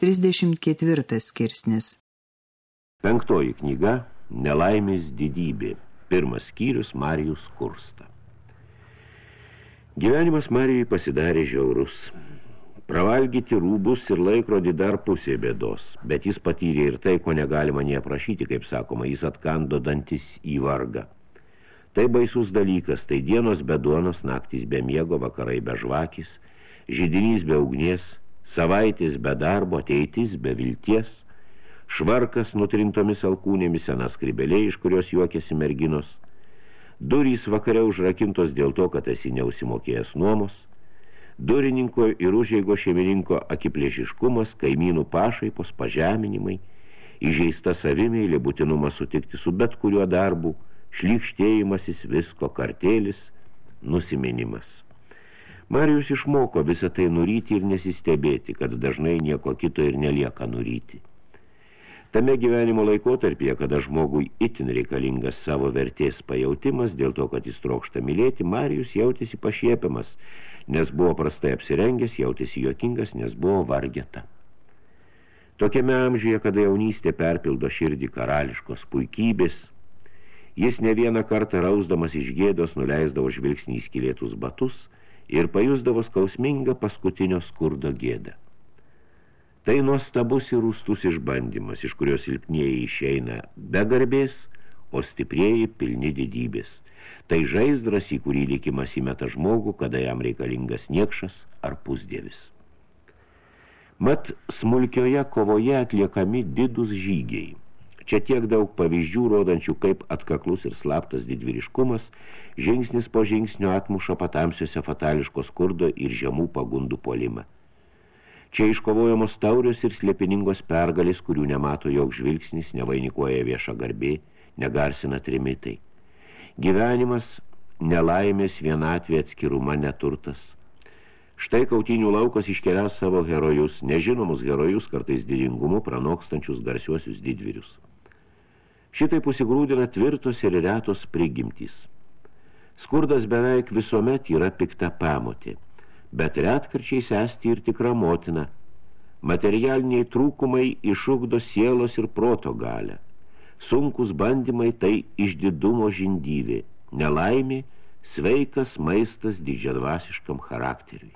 34 skirsnis Penktoji knyga – Nelaimės didybė. Pirmas skyrius – Marijus Kursta. Gyvenimas Marijai pasidarė žiaurus. Pravalgyti rūbus ir laikrodį dar pusė bėdos, bet jis patyrė ir tai, ko negalima neaprašyti, kaip sakoma, jis atkando dantis į vargą. Tai baisus dalykas, tai dienos be duonos, naktys be miego, vakarai be žvakis, žydinys be ugnies, savaitės be darbo, ateitis be vilties, švarkas nutrintomis alkūnėmis, senas kribeliai, iš kurios juokėsi merginos, Durys vakare užrakintos dėl to, kad esi neusimokėjęs nuomos, durininko ir užeigo šeimininko akiplėšiškumas, kaimynų pašaipos, pažeminimai, įžeista savimėlė būtinumas sutikti su bet kuriuo darbu, šlykštėjimasis visko kartėlis, nusiminimas. Marijus išmoko visą tai nuryti ir nesistebėti, kad dažnai nieko kito ir nelieka nuryti. Tame gyvenimo laikotarpyje, kada žmogui itin reikalingas savo vertės pajautimas, dėl to, kad jis trokšta mylėti, Marijus jautėsi pašiepiamas, nes buvo prastai apsirengęs, jautėsi jokingas, nes buvo vargeta. Tokiame amžiuje, kada jaunystė perpildo širdį karališkos puikybės, jis ne vieną kartą rausdamas iš gėdos nuleisdavo žvilgsnį į skilėtus batus ir pajusdavo skausmingą paskutinio skurdo gėdą. Tai nuostabus ir rūstus išbandymas, iš kurios silpnieji išeina be garbės, o stiprieji pilni didybės. Tai žaizdras, į kurį likimas įmeta žmogų, kada jam reikalingas niekšas ar pusdėvis. Mat, smulkioje kovoje atliekami didus žygiai. Čia tiek daug pavyzdžių, rodančių, kaip atkaklus ir slaptas didvyriškumas, žingsnis po žingsnio atmuša patamsiuose fatališko skurdo ir žemų pagundų polimą. Čia iškovojamos taurios ir slėpiningos pergalės, kurių nemato jog žvilgsnis, nevainikuoja vieša garbė, negarsina trimitai. Gyvenimas, nelaimės, vienatvė, atskiruma, neturtas. Štai kautinių laukas iškelia savo herojus, nežinomus herojus, kartais didingumu pranokstančius garsiuosius didvirius. Šitai pusigrūdina tvirtos ir retos prigimtys. Skurdas beveik visuomet yra pikta pamotė – bet retkarčiais esti ir tikra motina. Materialiniai trūkumai išugdo sielos ir proto galę. Sunkus bandymai tai išdidumo žindyvė, nelaimė, sveikas maistas didžiadvasiškam charakteriui.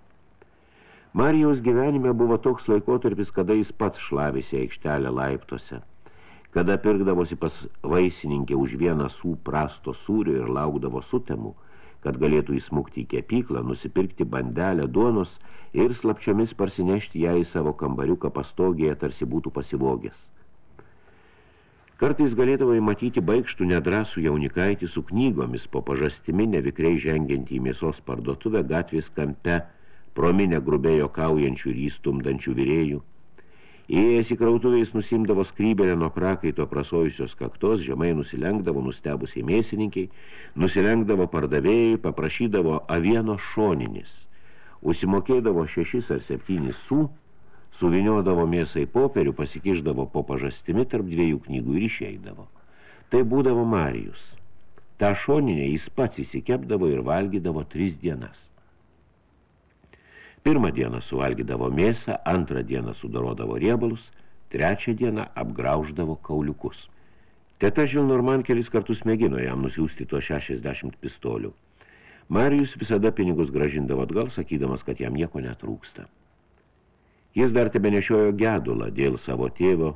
Marijaus gyvenime buvo toks laikotarpis, kada jis pats šlavėsi aikštelę laiptose, kada pirkdavosi pas vaisininkę už vieną sų prasto sūrio ir laukdavo sutemų, kad galėtų įsmukti į kepyklą, nusipirkti bandelę duonos ir slapčiomis parsinešti ją į savo kambariuką pastogėje, tarsi būtų pasivogęs. Kartais galėdavo įmatyti baigštų nedrasų jaunikaitį su knygomis po pažastimi nevikrai žengiant į mėsos parduotuvę gatvės kampe, prominę grubėjo kaujančių ir įstumdančių vyrėjų, Įėjęs į krautuvės nusimdavo skrybelę nuo prakaito prasojusios kaktos, žemai nusilenkdavo nustebusiai mėsininkiai, nusilenkdavo pardavėjai, paprašydavo avieno šoninis, užsimokėdavo šešis ar septynis sų, suviniodavo mėsai popierių, pasikiždavo po pažastimi tarp dviejų knygų ir išeidavo. Tai būdavo Marijus. Ta šoninė jis pats įsikepdavo ir valgydavo tris dienas. Pirmą dieną suvalgydavo mėsą, antrą dieną sudarodavo riebalus, trečią dieną apgrauždavo kauliukus. Teta Žilnorman kelis kartus mėgino jam nusiųsti to 60 pistolių. Marijus visada pinigus gražindavo atgal, sakydamas, kad jam nieko netrūksta. Jis dar tebe nešiojo gedulą dėl savo tėvo,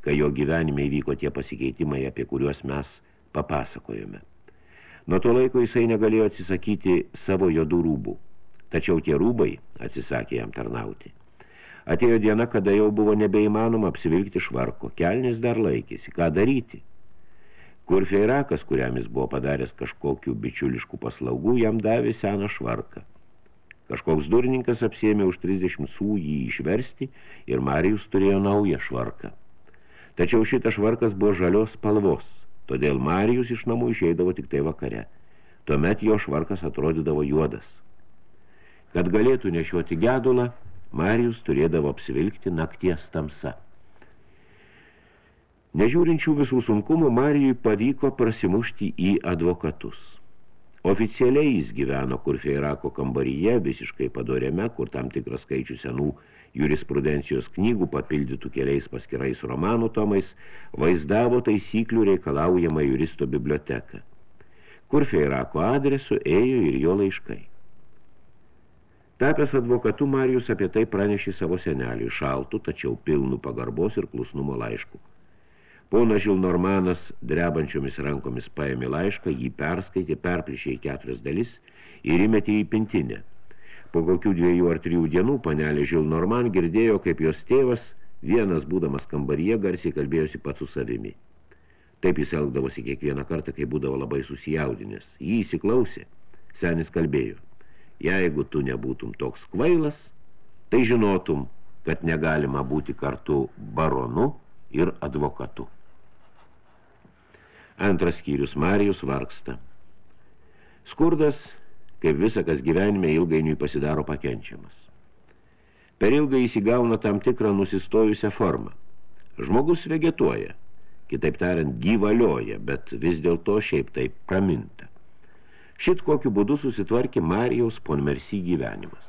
kai jo gyvenime įvyko tie pasikeitimai, apie kuriuos mes papasakojome. Nuo to laiko jisai negalėjo atsisakyti savo jodų rūbų. Tačiau tie rūbai atsisakė jam tarnauti. Atėjo diena, kada jau buvo nebeįmanoma apsivilkti švarko. Kelnis dar laikėsi. Ką daryti? Kur feirakas, kuriam jis buvo padaręs kažkokių bičiuliškų paslaugų, jam davė seną švarką. Kažkoks durininkas apsėmė už 30 sų jį išversti ir Marijus turėjo naują švarką. Tačiau šitas švarkas buvo žalios spalvos, todėl Marijus iš namų išeidavo tik tai vakare. Tuomet jo švarkas atrodydavo juodas. Kad galėtų nešioti gedulą, Marijus turėdavo apsivilkti nakties tamsa. Nežiūrinčių visų sunkumų, Marijui pavyko prasimušti į advokatus. Oficialiai jis gyveno Kurfeirako kambaryje, visiškai padorėme, kur tam tikras skaičių senų jurisprudencijos knygų papildytų keliais paskirais romanų tomais, vaizdavo taisyklių reikalaujamą juristo biblioteką, kur Feirako adresu ėjo ir jo laiškai. Tapęs advokatu, Marijus apie tai pranešė savo seneliui šaltų, tačiau pilnų pagarbos ir klusnumo laiškų. Pona Žilnormanas drebančiomis rankomis paėmė laišką, jį perskaitė, perplišė į keturias dalis ir įmetė į pintinę. Po kokių dviejų ar trijų dienų panelė Žilnorman girdėjo, kaip jos tėvas, vienas būdamas kambaryje, garsiai kalbėjosi pats su savimi. Taip jis elgdavosi kiekvieną kartą, kai būdavo labai susijaudinęs. Jį įsiklausė. Senis kalbėjo. Jeigu tu nebūtum toks kvailas, tai žinotum, kad negalima būti kartu baronu ir advokatu. Antras skyrius Marijus vargsta. Skurdas, kaip visa, kas gyvenime ilgainiui pasidaro pakenčiamas. Per ilgai įsigauna tam tikrą nusistojusią formą. Žmogus vegetuoja, kitaip tariant, gyvalioja, bet vis dėlto šiaip taip praminta. Šit kokiu būdu susitvarkė Marijaus ponmersy gyvenimas.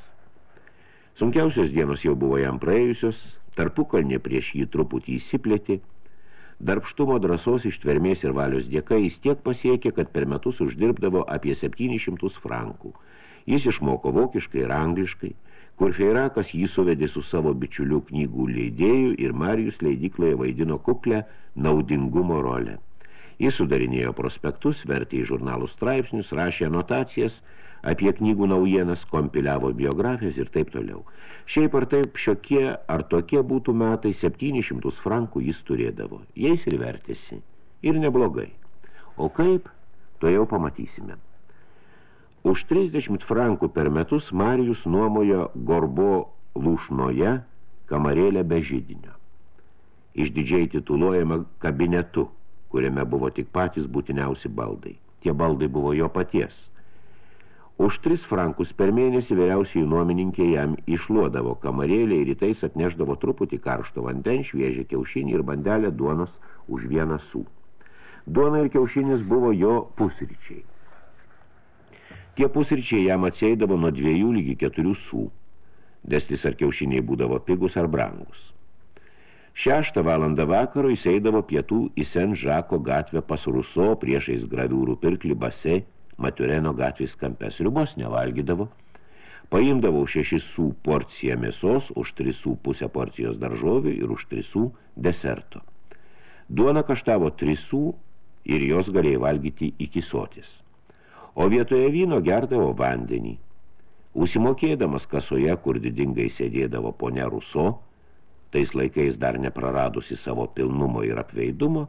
Sunkiausios dienos jau buvo jam praėjusios, tarpukalnė prieš jį truputį įsiplėti, darbštumo drąsos ištvermės ir valios dėka jis tiek pasiekė, kad per metus uždirbdavo apie 700 frankų. Jis išmoko vokiškai ir angliškai, kur Feirakas jį suvedė su savo bičiulių knygų leidėjų ir Marijus leidykloje vaidino kuklę naudingumo rolę. Jis sudarinėjo prospektus, vertė į žurnalų straipsnius, rašė anotacijas, apie knygų naujienas, kompiliavo biografijas ir taip toliau. Šiaip ar taip šiokie ar tokie būtų metai 700 frankų jis turėdavo. Jais ir vertėsi. Ir neblogai. O kaip, to jau pamatysime. Už 30 frankų per metus Marijus nuomojo Gorbo lūšnoje kamarėlę be žydinio. Išdidžiai tituluojama kabinetu – kuriame buvo tik patys būtiniausi baldai. Tie baldai buvo jo paties. Už tris frankus per mėnesį vyriausiai nuomininkė jam išluodavo kamarėlį ir rytais atneždavo truputį karšto vandens, šviežią kiaušinį ir bandelę duonos už vieną sų. Duona ir kiaušinis buvo jo pusryčiai. Tie pusryčiai jam atsėdavo nuo dviejų lygi keturių sų. Destis ar kiaušiniai būdavo pigus ar brangus. Šeštą valandą vakaro jis eidavo pietų į Sen Žako gatvę pas Ruso priešais graviūrų pirklį Base, Matureno gatvės kampes ribos nevalgydavo. Paimdavau šešis sų porciją mėsos, už trisų pusę porcijos daržovių ir už trisų deserto. Duona kaštavo trisų ir jos galėjai valgyti iki sotis. O vietoje vyno gerdavo vandenį. Užsimokėdamas kasoje, kur didingai sėdėdavo ponia Ruso, tais laikais dar nepraradusi savo pilnumo ir apveidumo,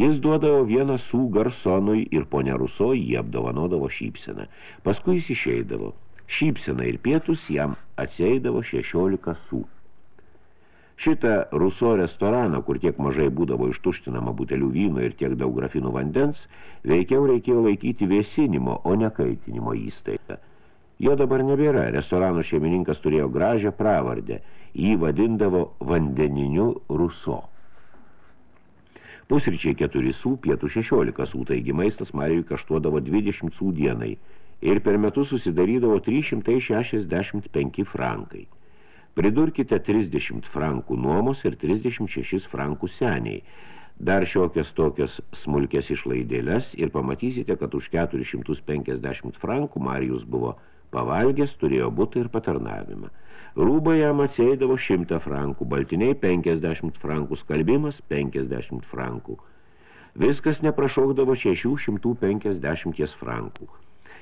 jis duodavo vieną sų garsonui ir ponia Ruso jį apdovanodavo šypseną. Paskui jis išeidavo. Šypsena ir pietus jam atsieidavo 16 sų. Šitą Ruso restoraną, kur tiek mažai būdavo ištuštinama butelių vyno ir tiek daug grafinų vandens, veikiau reikėjo laikyti vėsinimo, o ne kaitinimo įstaigą. Jo dabar nebėra, restorano šeimininkas turėjo gražią pravardę – jį vadindavo vandeniniu ruso. Pusryčiai keturi sų, pietų šešiolika sų, taigi maistas Marijui kaštuodavo 20 sų dienai ir per metus susidarydavo 365 frankai. Pridurkite 30 frankų nuomos ir 36 frankų seniai. Dar šiokias tokias smulkės išlaidėlės ir pamatysite, kad už 450 frankų Marijus buvo pavalgęs, turėjo būtą ir patarnavimą. Rūba jam atsėdavo 100 frankų, baltiniai 50 frankų, skalbimas 50 frankų. Viskas neprašaukdavo 650 frankų.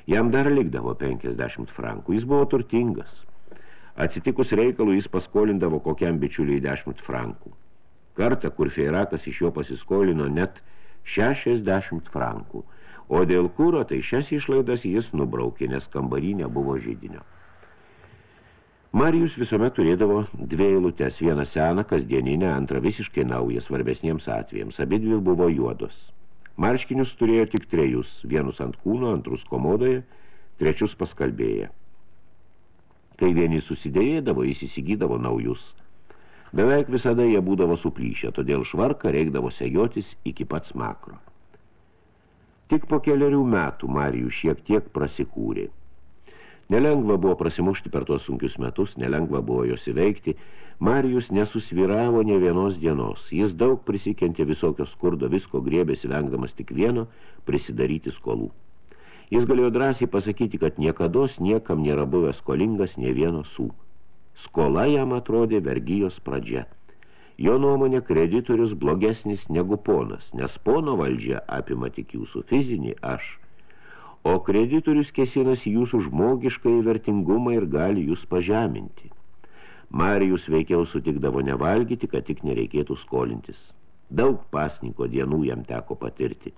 Jam dar likdavo 50 frankų, jis buvo turtingas. Atsitikus reikalų jis paskolindavo kokiam bičiuliai 10 frankų. Kartą, kur feirakas iš jo pasiskolino net 60 frankų, o dėl kūro tai šias išlaidas jis nubraukė, nes kambarį nebuvo žydinio. Marijus visuomet turėdavo dvi eilutes, vieną seną, kasdieninę, antrą visiškai naują, svarbesniems atvejams. Abidvi buvo juodos. Marškinius turėjo tik trejus, vienus ant kūno, antrus komodoje, trečius paskalbėję. Kai vieni susidėjėdavo, jis įsigydavo naujus. Beveik visada jie būdavo suplyšę, todėl švarką reikdavo sejotis iki pats makro. Tik po keliarių metų Marijų šiek tiek prasikūrė. Nelengva buvo prasimušti per tuos sunkius metus, nelengva buvo jos įveikti. Marijus nesusviravo ne vienos dienos. Jis daug prisikentė visokio skurdo, visko griebėsi vengdamas tik vieno – prisidaryti skolų. Jis galėjo drąsiai pasakyti, kad niekados niekam nėra buvęs skolingas ne vieno sų. Skola jam atrodė vergyjos pradžia – Jo nuomonė kreditorius blogesnis negu ponas, nes pono valdžia apima tik jūsų fizinį aš, o kreditorius kesinas jūsų žmogišką įvertingumą ir gali jūs pažeminti. Marijus veikiau sutikdavo nevalgyti, kad tik nereikėtų skolintis. Daug pasniko dienų jam teko patirti.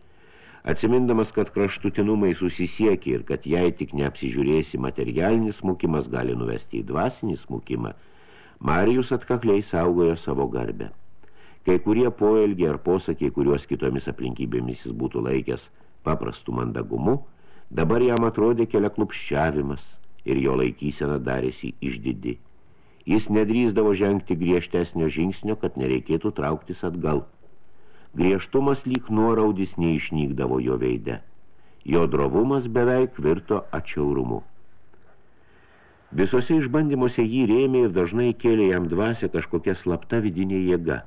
Atsimindamas, kad kraštutinumai susisiekia ir kad jei tik neapsižiūrėsi materialinis smukimas gali nuvesti į dvasinį smukimą – Marijus atkakliai saugojo savo garbę. Kai kurie poelgiai ar posakiai, kuriuos kitomis aplinkybėmis jis būtų laikęs paprastų mandagumu, dabar jam atrodė kelia klupščiavimas ir jo laikysena darėsi išdidi. Jis nedrįsdavo žengti griežtesnio žingsnio, kad nereikėtų trauktis atgal. Griežtumas lyg nuoraudis neišnykdavo jo veide. Jo drovumas beveik virto atšiaurumu. Visose išbandymuose jį rėmė ir dažnai kėlė jam dvasia kažkokia slapta vidinė jėga.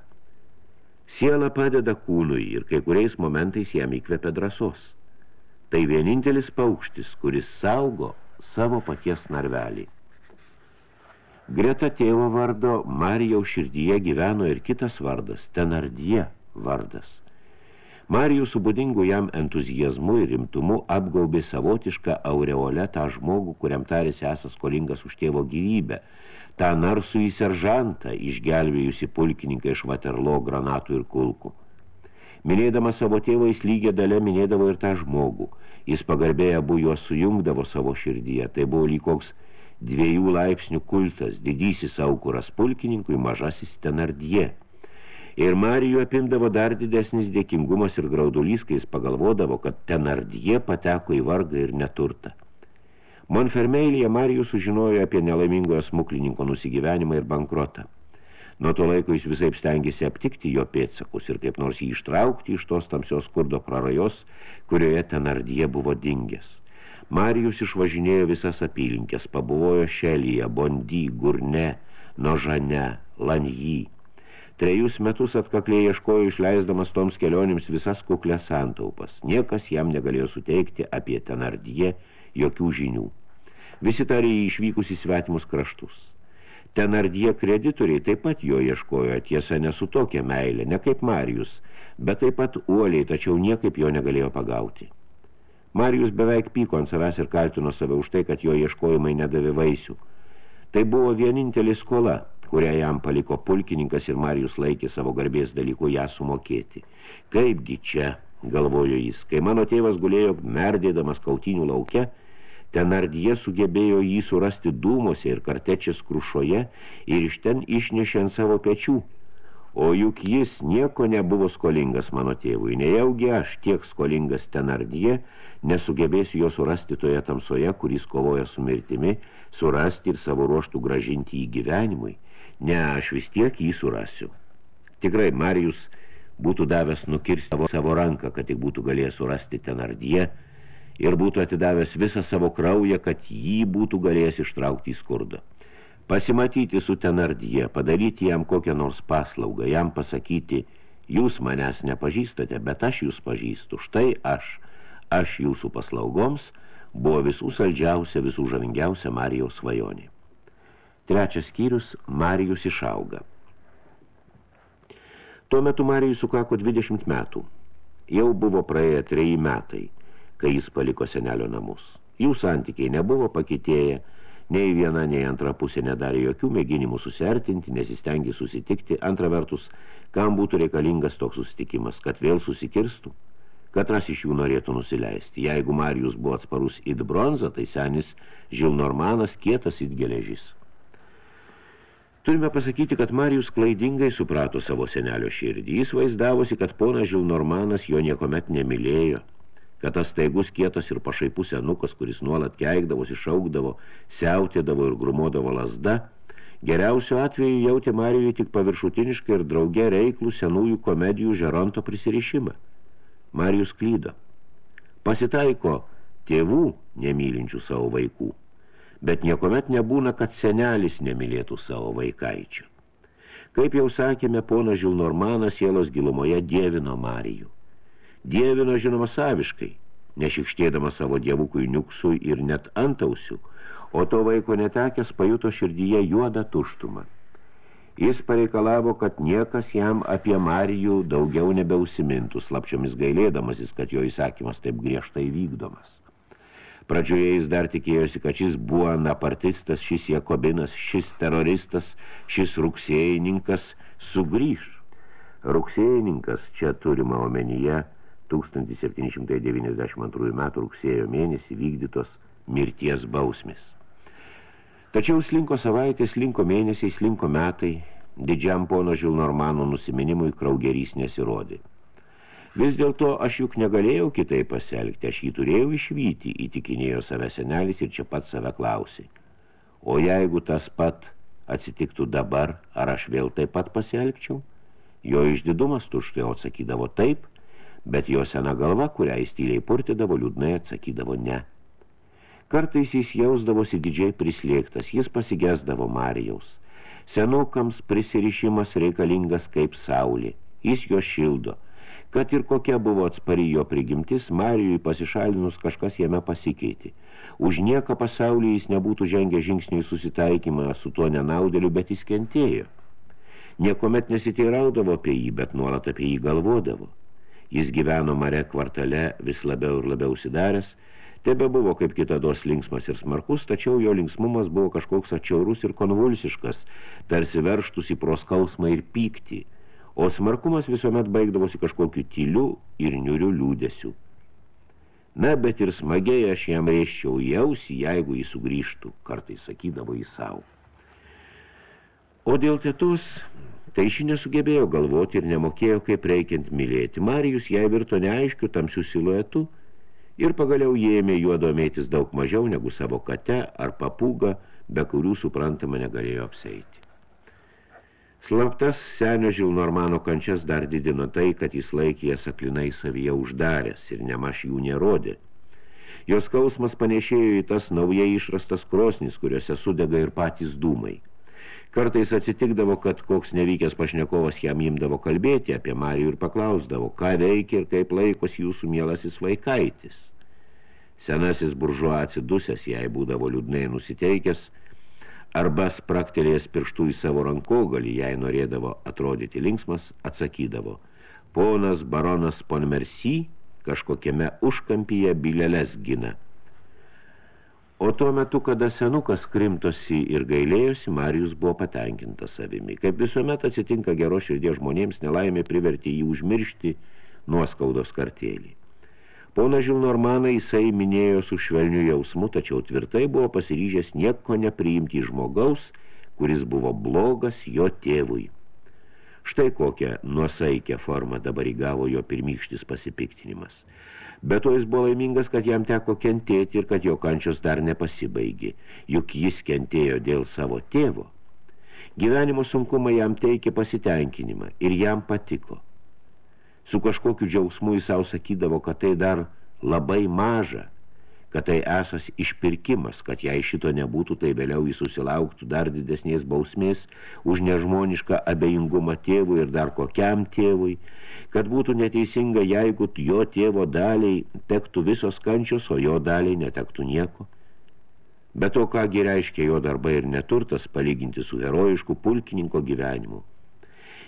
Siela padeda kūnui ir kai kuriais momentais jam įkvepia drąsos. Tai vienintelis paukštis, kuris saugo savo paties narvelį. Greta tėvo vardo Marijaus širdyje gyveno ir kitas vardas, Tenardie vardas. Marijus su būdingu jam entuzijazmu ir rimtumu apgaubė savotišką aureolę tą žmogų, kuriam tarėsi esas skolingas už tėvo gyvybę, tą narsų į seržantą, išgelbėjusi pulkininką iš Vaterlo granatų ir kulkų. Minėdamas savo tėvą, jis lygia dalė minėdavo ir tą žmogų. Jis pagarbėję abu juos sujungdavo savo širdyje. Tai buvo lyg dviejų laipsnių kultas, didysis aukuras pulkininkui, mažasis tenardie. Ir Marijų apimdavo dar didesnis dėkingumas ir graudulys, kai jis pagalvodavo, kad Tenardie pateko į vargą ir neturtą. Monfermeilėje Marijų sužinojo apie nelaimingojo smuklininko nusigyvenimą ir bankrotą. Nuo to laiko jis visai stengėsi aptikti jo pėtsakus ir kaip nors jį ištraukti iš tos tamsios skurdo prarajos, kurioje Tenardie buvo dingęs. Marijus išvažinėjo visas apylinkės, pabuvojo Šelyje, Bondy, Gurne, Nožane, Lanjy. Trejus metus atkakliai ieškojo išleisdamas toms kelionėms visas kuklės santaupas. Niekas jam negalėjo suteikti apie Tenardie jokių žinių. Visi tarė išvykus į svetimus kraštus. Tenardie kreditoriai taip pat jo ieškojo, tiesa nesu tokia meilė, ne kaip Marijus, bet taip pat uoliai, tačiau niekaip jo negalėjo pagauti. Marijus beveik pyko ant savęs ir kaltino save už tai, kad jo ieškojimai nedavė vaisių. Tai buvo vienintelė skola, kurią jam paliko pulkininkas ir Marijus laikė savo garbės dalykų ją sumokėti. Kaipgi čia, galvojo jis, kai mano tėvas gulėjo merdėdamas kautinių lauke, Tenardie sugebėjo jį surasti dūmose ir kartečės krušoje ir iš ten išnešė ant savo pečių. O juk jis nieko nebuvo skolingas mano tėvui, nejaugi aš tiek skolingas Tenardie, nesugebėsiu jo surasti toje tamsoje, kuris kovoja su mirtimi, surasti ir savo ruoštų gražinti į gyvenimui. Ne, aš vis tiek jį surasiu. Tikrai, Marijus būtų davęs nukirsti savo, savo ranką, kad tik būtų galėjęs surasti tenardyje ir būtų atidavęs visą savo kraują, kad jį būtų galėjęs ištraukti į skurdą. Pasimatyti su tenardyje, padaryti jam kokią nors paslaugą, jam pasakyti, jūs manęs nepažįstate, bet aš jūs pažįstu, štai aš, aš jūsų paslaugoms, buvo visų saldžiausia, visų žavingiausia Marijaus svajonė. Trečias skyrius – Marijus išauga. Tuo metu Marijus sukako 20 metų. Jau buvo praėję treji metai, kai jis paliko senelio namus. Jų santykiai nebuvo pakitėję, nei viena, nei antra pusė nedarė jokių mėginimų susertinti, nesistengė susitikti. Antra vertus, kam būtų reikalingas toks susitikimas, kad vėl susikirstų? Katras iš jų norėtų nusileisti. Jeigu Marijus buvo atsparus it bronzą, tai senis Žilnormanas kietas it geležis. Turime pasakyti, kad Marijus klaidingai suprato savo senelio širdį. Jis vaizdavosi, kad ponas Žilnormanas jo niekomet nemylėjo, kad tas staigus kietas ir pašaipus senukas, kuris nuolat keikdavosi, šaukdavo, siautėdavo ir grumodavo lasda, geriausio atveju jautė Marijui tik paviršutiniškai ir drauge reiklų senųjų komedijų žeronto prisirišimą. Marijus klydo. Pasitaiko tėvų nemylinčių savo vaikų bet niekomet nebūna, kad senelis nemylėtų savo vaikaičio. Kaip jau sakėme, ponas Žilnormanas sielos gilumoje dievino Marijų. Dievino, žinoma, saviškai, nešikštėdama savo dievukui niuksui ir net antausių, o to vaiko netekęs pajuto širdyje juodą tuštumą. Jis pareikalavo, kad niekas jam apie Marijų daugiau nebeusimintų, slapčiomis gailėdamasis, kad jo įsakymas taip griežtai vykdomas. Pradžioje jis dar tikėjosi, kad šis buvo napartistas, šis Jakobinas, šis teroristas, šis rugsėjininkas sugrįž. Rugsėjininkas čia turima omenyje 1792 metų rugsėjo mėnesį vykdytos mirties bausmis. Tačiau slinko savaitės, slinko mėnesiai, slinko metai, didžiam pono Žilnormano nusiminimui kraugerys nesirodė. Vis dėlto aš juk negalėjau kitai pasielgti, aš jį turėjau išvyti, įtikinėjo save senelis ir čia pat save klausė. O jeigu tas pat atsitiktų dabar, ar aš vėl taip pat pasielgčiau? Jo išdidumas tuštai atsakydavo taip, bet jo sena galva, kurią jis tyliai purtidavo, liūdnai atsakydavo ne. Kartais jis jausdavosi didžiai prislėgtas, jis pasigesdavo Marijaus. Senukams prisirišimas reikalingas kaip saulė, jis jo šildo – Kad ir kokia buvo atspari jo prigimtis, Marijui pasišalinus kažkas jame pasikeitė. Už nieką pasaulyje jis nebūtų žengę žingsnį į susitaikymą su tuo nenaudeliu, bet jis kentėjo. Niekomet nesiteiraudavo apie jį, bet nuolat apie jį galvodavo. Jis gyveno mare kvartale vis labiau ir labiau sidaręs, tebe buvo kaip kitados linksmas ir smarkus, tačiau jo linksmumas buvo kažkoks atšiaurus ir konvulsiškas, tarsi verštus į proskausmą ir pyktį – o smarkumas visuomet baigdavosi kažkokiu tyliu ir niuriu liūdėsiu. Na, bet ir smagiai aš jam reiščiau jausi, jeigu jis sugrįžtų, kartai sakydavo į savo. O dėl tėtos, tai ši nesugebėjo galvoti ir nemokėjo, kaip reikiant mylėti. Marijus jai virto neaiškiu tamsių siluetu ir pagaliau jėmė juo domėtis daug mažiau negu savo kate ar papūgą, be kurių suprantama negalėjo apseiti. Slaptas senio Žilnormano kančias dar didino tai, kad jis laikė jas aklinai savyje uždaręs ir nemaž jų nerodė. Jos skausmas panešėjo į tas naujai išrastas krosnis, kuriuose sudega ir patys dūmai. Kartais atsitikdavo, kad koks nevykęs pašnekovas jam imdavo kalbėti apie Marijų ir paklausdavo, ką veikia ir kaip laikos jūsų mielasis vaikaitis. Senasis buržuo atsidusęs, jai būdavo liūdnai nusiteikęs, arba spraktelėjęs pirštų į savo rankogalį, jei norėdavo atrodyti linksmas, atsakydavo, ponas baronas Ponmersi kažkokiame užkampyje bilėles gina. O tuo metu, kada senukas krimtosi ir gailėjosi, Marijus buvo patenkintas savimi. Kaip visuomet atsitinka geros širdies žmonėms, nelaimė privertė jį užmiršti nuoskaudos kartėlį. Pona Žilnormaną jisai minėjo su švelniu jausmu, tačiau tvirtai buvo pasiryžęs nieko nepriimti žmogaus, kuris buvo blogas jo tėvui. Štai kokią nuosaikę formą dabar įgavo jo pirmykštis pasipiktinimas. Bet to jis buvo laimingas, kad jam teko kentėti ir kad jo kančios dar nepasibaigė, juk jis kentėjo dėl savo tėvo. Gyvenimo sunkumai jam teikė pasitenkinimą ir jam patiko – Su kažkokiu džiaugsmu jis savo sakydavo, kad tai dar labai maža, kad tai esas išpirkimas, kad jei šito nebūtų, tai vėliau jis susilauktų dar didesnės bausmės už nežmonišką abejingumą tėvui ir dar kokiam tėvui, kad būtų neteisinga, jeigu jo tėvo daliai tektų visos kančios, o jo daliai netektų nieko. Bet to, kągi reiškia jo darbai ir neturtas palyginti su herojišku pulkininko gyvenimu.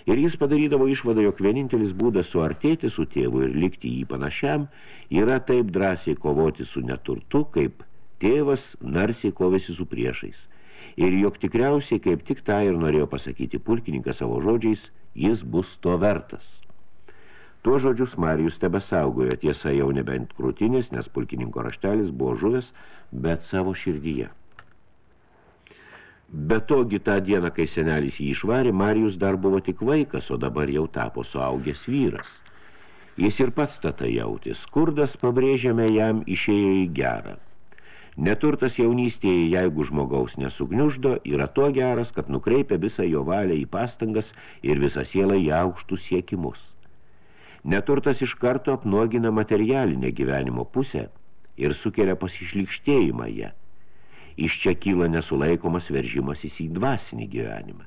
Ir jis padarydavo išvadą, jog vienintelis būdas suartėti su tėvu ir likti jį panašiam yra taip drąsiai kovoti su neturtu, kaip tėvas narsiai kovėsi su priešais. Ir jog tikriausiai, kaip tik tą ir norėjo pasakyti pulkininkas savo žodžiais, jis bus to vertas. Tuo žodžius Marijus tebe saugojo, tiesa jau nebent krūtinės, nes pulkininko raštelis buvo žuvęs, bet savo širdyje. Be togi tą dieną, kai senelis jį išvarė, Marijus dar buvo tik vaikas, o dabar jau tapo suaugęs vyras. Jis ir pats tata jautė, skurdas pabrėžiame jam išėjo į gerą. Neturtas jaunystėje, jeigu žmogaus nesugniuždo, yra to geras, kad nukreipia visą jo valią į pastangas ir visą sielą į aukštus siekimus. Neturtas iš karto apnuogina materialinę gyvenimo pusę ir sukelia pasišlikštėjimą ją. Iš čia kyla nesulaikomas veržimasis į dvasinį gyvenimą.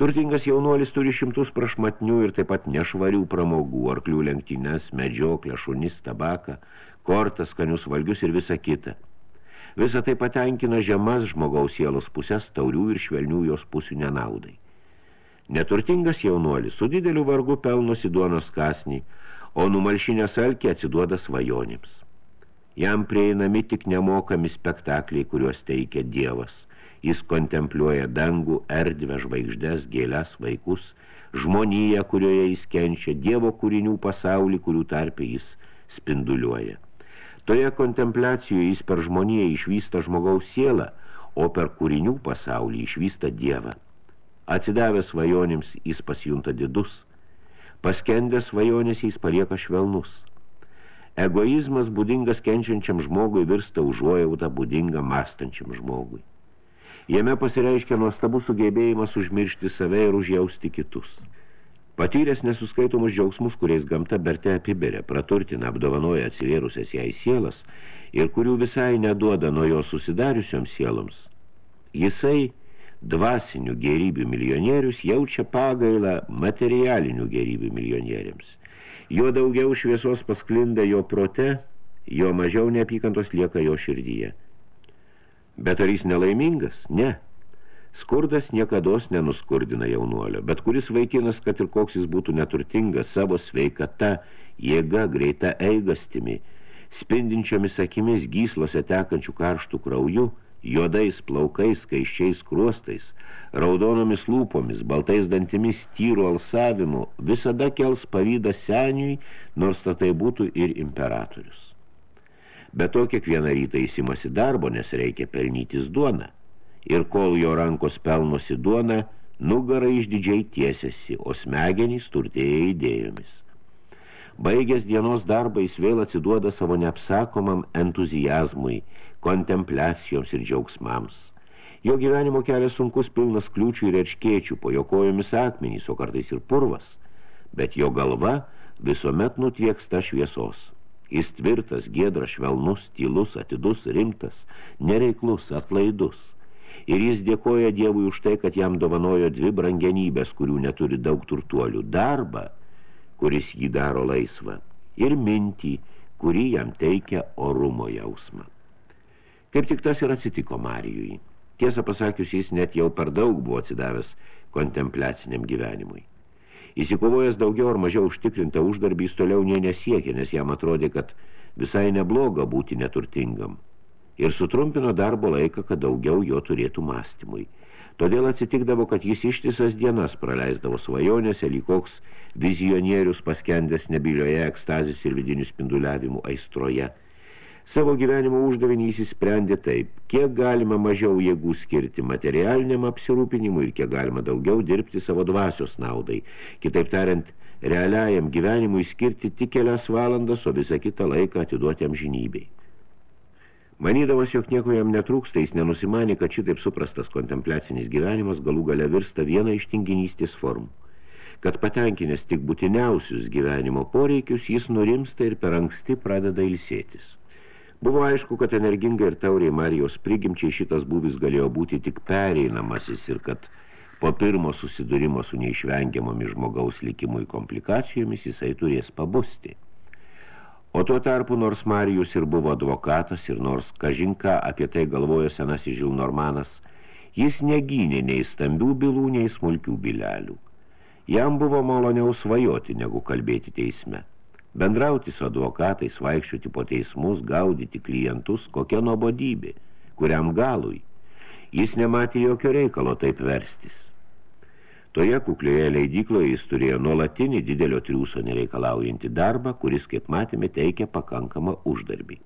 Turtingas jaunuolis turi šimtus prašmatnių ir taip pat nešvarių pramogų, arklių lenktynes, medžioklę, šunis, tabaką, kortas, skanius valgius ir visa kita. Visa tai patenkina žemas žmogaus sielos pusės taurių ir švelnių jos pusių nenaudai. Neturtingas jaunuolis su dideliu vargu pelnosi duonos kasnį, o numalšinės alkį atsiduoda svajonėms. Jam prieinami tik nemokami spektakliai, kuriuos teikia Dievas. Jis kontempliuoja dangų, erdvę, žvaigždes, gėles, vaikus, žmoniją, kurioje jis kenčia, Dievo kūrinių pasaulį, kurių tarpe jis spinduliuoja. Toje kontempliacijoje jis per žmoniją išvysta žmogaus sielą, o per kūrinių pasaulį išvysta Dievą. Atsidavęs svajonėms jis pasijunta didus – Paskendęs svajonės jis palieka švelnus. Egoizmas būdingas kenčiančiam žmogui virsta užuojautą būdingą mastančiam žmogui. Jame pasireiškia nuostabus sugebėjimas užmiršti save ir užjausti kitus. Patyręs nesuskaitomus džiaugsmus, kuriais gamta berte apiberia, praturtina, apdovanoja atsivėrusias jai sielas ir kurių visai neduoda nuo jo susidariusioms sieloms. Jisai dvasinių gerybių milijonierius jaučia pagailą materialinių gerybių milijonieriams. Jo daugiau šviesos pasklinda jo prote, jo mažiau neapykantos lieka jo širdyje. Bet ar jis nelaimingas? Ne. Skurdas niekados nenuskurdina jaunuolio, bet kuris vaikinas, kad ir koks jis būtų neturtingas, savo sveikata, jėga, greita eigastimi, spindinčiomis akimis gyslose tekančių karštų krauju – juodais plaukais, skaiščiais kruostais, raudonomis lūpomis, baltais dantimis, tyru alsavimu, visada kels pavydą seniui, nors tai būtų ir imperatorius. Be to kiekvieną rytą įsimasi darbo, nes reikia pelnytis duoną. Ir kol jo rankos pelnosi duoną, nugara išdidžiai tiesiasi, o smegenys turtėja idėjomis. Baigęs dienos darbą jis vėl atsiduoda savo neapsakomam entuzijazmui – kontempliacijoms ir džiaugsmams. Jo gyvenimo kelias sunkus pilnas kliūčių ir erškėčių, po jo kojomis akmenys, o kartais ir purvas, bet jo galva visuomet nutvieksta šviesos. Jis tvirtas, giedras, švelnus, tylus, atidus, rimtas, nereiklus, atlaidus. Ir jis dėkoja Dievui už tai, kad jam dovanojo dvi brangenybės, kurių neturi daug turtuolių. Darbą, kuris jį daro laisvą, ir mintį, kurį jam teikia orumo jausmą. Kaip tik tas ir atsitiko Marijui. Tiesą pasakius, jis net jau per daug buvo atsidavęs kontempliaciniam gyvenimui. Įsikovojęs daugiau ar mažiau užtikrintą uždarbį, jis toliau nie nesiekė, nes jam atrodė, kad visai nebloga būti neturtingam. Ir sutrumpino darbo laiką, kad daugiau jo turėtų mąstymui. Todėl atsitikdavo, kad jis ištisas dienas praleisdavo svajonėse, lyg vizionierius paskendęs nebilioje ekstazės ir vidinių spinduliavimų aistroje – Savo gyvenimo uždavinį įsisprendė taip, kiek galima mažiau jėgų skirti materialiniam apsirūpinimui ir kiek galima daugiau dirbti savo dvasios naudai. Kitaip tariant, realiajam gyvenimui skirti tik kelias valandas, o visą kitą laiką atiduoti amžinybei. Manydamas, jog nieko jam netrūksta, jis nenusimanė, kad šitaip suprastas kontempliacinis gyvenimas galų gale virsta vieną iš tinginystės formų. Kad patenkinęs tik būtiniausius gyvenimo poreikius, jis nurimsta ir per anksti pradeda ilsėtis. Buvo aišku, kad energinga ir tauriai Marijos prigimčiai šitas būvis galėjo būti tik pereinamasis ir kad po pirmo susidūrimo su neišvengiamomis žmogaus likimui komplikacijomis jisai turės pabusti. O tuo tarpu, nors Marijus ir buvo advokatas ir nors kažinka apie tai galvojo senasis Žilnormanas, jis negynė nei stambių bylų, nei smulkių bilelių. Jam buvo maloniau svajoti, negu kalbėti teisme. Bendrauti su advokatais, vaikščioti po teismus, gaudyti klientus, kokia nuobodybė, kuriam galui. Jis nematė jokio reikalo taip verstis. Toje kuklioje leidykloje jis turėjo nuolatinį didelio triūso nereikalaujantį darbą, kuris, kaip matėme, teikia pakankamą uždarbį.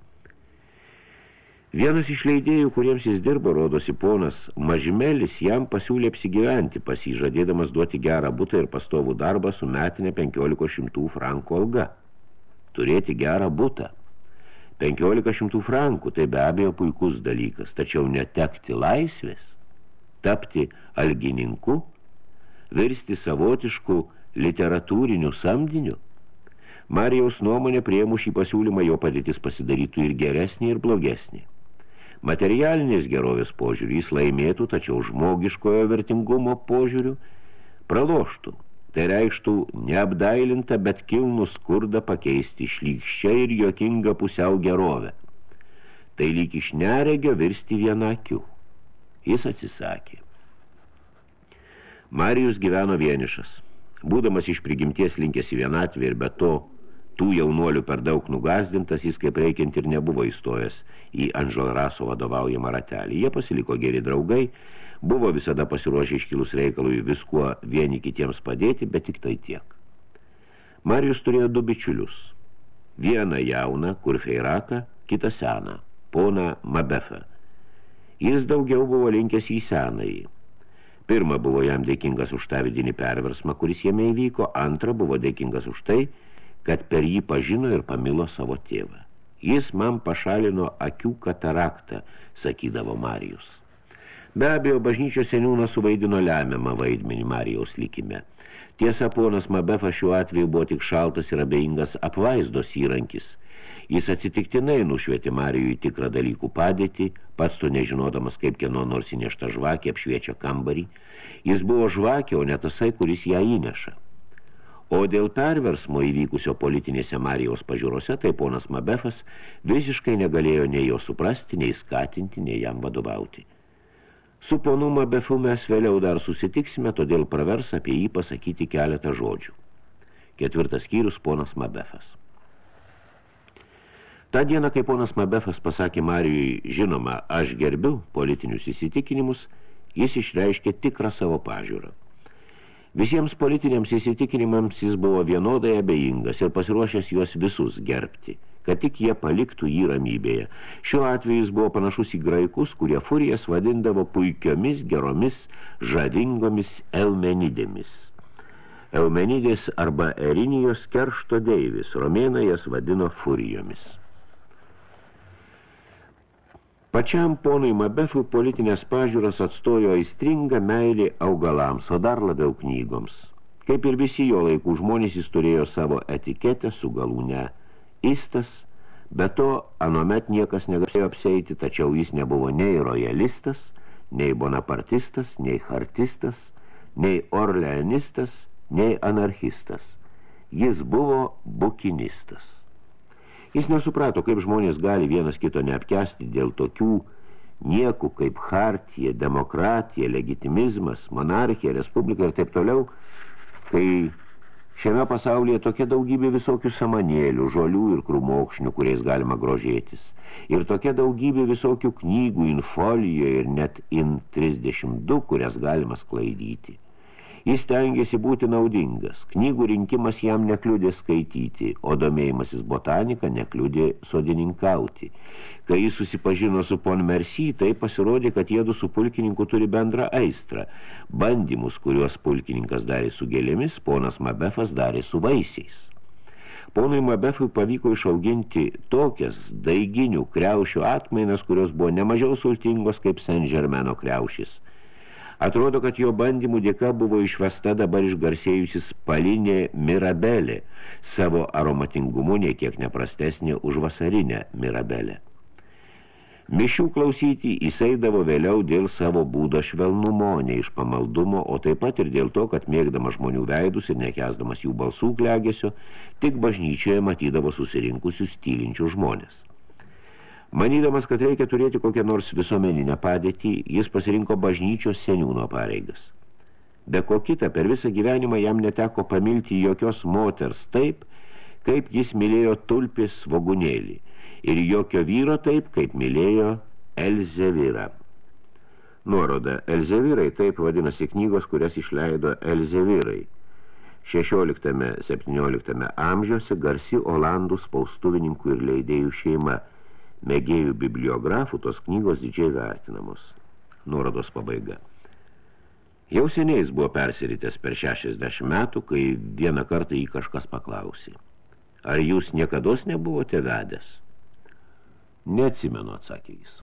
Vienas iš leidėjų, kuriems jis dirbo, rodosi ponas Mažmelis, jam pasiūlė apsigyventi, pasižadėdamas duoti gerą butą ir pastovų darbą su metinė 1500 frankų alga turėti gerą butą. 15 šimtų frankų, tai be abejo puikus dalykas, tačiau netekti laisvės, tapti algininku, virsti savotiškų literatūrinių samdinių. Marijaus nuomonė prieimu šį pasiūlymą jo padėtis pasidarytų ir geresnė, ir blogesnė. Materialinės gerovės požiūrį jis laimėtų, tačiau žmogiškojo vertingumo požiūrių praloštų. Tai reikštų neapdailintą, bet kilnų skurdą pakeisti šlykščią ir jokingą pusiau gerovę. Tai lyg iš neregio virsti vieną akių. Jis atsisakė. Marijus gyveno vienišas. Būdamas iš prigimties linkęs į vienatvę ir be to tų jaunuolių per daug nugazdintas, jis kaip reikiant ir nebuvo įstojęs į Anžel Raso vadovaujamą ratelį. Jie pasiliko geri draugai, buvo visada pasiruošę iškilus reikalui viskuo vieni kitiems padėti, bet tik tai tiek. Marijus turėjo du bičiulius. Vieną jauną, kur feiraką, kitą seną, poną Mabefą. Jis daugiau buvo linkęs į senąjį. Pirma buvo jam dėkingas už tą vidinį perversmą, kuris jame įvyko, antra buvo dėkingas už tai, kad per jį pažino ir pamilo savo tėvą. Jis man pašalino akių kataraktą, sakydavo Marijus. Be abejo, bažnyčios seniūnas suvaidino lemiamą vaidmenį Marijaus likime. Tiesa, ponas Mabefas šiuo atveju buvo tik šaltas ir abejingas apvaizdos įrankis. Jis atsitiktinai nušvietė Marijui tikrą dalykų padėtį, pats to nežinodamas, kaip kieno nors įnešta žvakė apšviečia kambarį. Jis buvo žvakė, o ne tasai, kuris ją įneša. O dėl perversmo įvykusio politinėse Marijos pažiūrose, tai ponas Mabefas visiškai negalėjo nei jo suprasti, nei skatinti, nei jam vadovauti. Su ponu Mabefu mes vėliau dar susitiksime, todėl pravers apie jį pasakyti keletą žodžių. Ketvirtas skyrius ponas Mabefas. Ta diena, kai ponas Mabefas pasakė Marijui, žinoma, aš gerbiu politinius įsitikinimus, jis išreiškė tikrą savo pažiūrą. Visiems politiniams įsitikinimams jis buvo vienodai abejingas ir pasiruošęs juos visus gerbti, kad tik jie paliktų jį ramybėje. Šiuo atveju jis buvo panašus į graikus, kurie furijas vadindavo puikiomis, geromis, žavingomis elmenidėmis. Eumenidės arba Erinijos keršto deivis, romėnai jas vadino furijomis. Pačiam ponui Mabefui politinės pažiūros atstojo aistringa meilė augalams, o dar labiau knygoms. Kaip ir visi jo laikų žmonės, jis turėjo savo etiketę su galūne istas, bet to anomet niekas negalėjo apseiti, tačiau jis nebuvo nei rojalistas, nei bonapartistas, nei hartistas, nei orleanistas, nei anarchistas. Jis buvo bukinistas. Jis nesuprato, kaip žmonės gali vienas kito neapkesti dėl tokių niekų kaip hartija, demokratija, legitimizmas, monarchija, respublika ir taip toliau, kai šiame pasaulyje tokia daugybė visokių samanėlių, žolių ir krūmokšnių, kuriais galima grožėtis. Ir tokia daugybė visokių knygų, infolijoje ir net in 32, kurias galima sklaidyti. Jis tengiasi būti naudingas. Knygų rinkimas jam nekliudė skaityti, o domėjimasis botanika nekliudė sodininkauti. Kai jis susipažino su pon Mercy, tai pasirodė, kad jėdu su pulkininku turi bendrą aistrą. Bandymus, kuriuos pulkininkas darė su gėlėmis, ponas Mabefas darė su vaisiais. Ponui Mabefui pavyko išauginti tokias daiginių kriaušių atmainas, kurios buvo nemažiau sultingos kaip Saint-Germaino kriaušis. Atrodo, kad jo bandymų dėka buvo išvesta dabar išgarsėjusi spalinė mirabelė, savo aromatingumu niekiek neprastesnė už vasarinę mirabelę. Mišių klausyti įsaidavo vėliau dėl savo būdo švelnumo, ne iš pamaldumo, o taip pat ir dėl to, kad mėgdamas žmonių veidus ir nekesdamas jų balsų klegesio, tik bažnyčioje matydavo susirinkusius tylinčių žmonės. Manydamas, kad reikia turėti kokią nors visuomeninę padėtį, jis pasirinko bažnyčios seniūno pareigas. Be ko kita, per visą gyvenimą jam neteko pamilti jokios moters taip, kaip jis mylėjo tulpės svogunėlį, ir jokio vyro taip, kaip mylėjo Elzevira. Nuoroda Elzevirai taip vadinasi knygos, kurias išleido Elzevirai. 16-17 amžiuose garsi Olandų spaustuvininkų ir leidėjų šeima – mėgėjų bibliografų tos knygos didžiai vertinamos. Nuorodos pabaiga. Jau seniai jis buvo persiritęs per 60 metų, kai vieną kartą jį kažkas paklausė. Ar jūs niekados nebuvote vedęs? Neatsimenu, atsakė jis.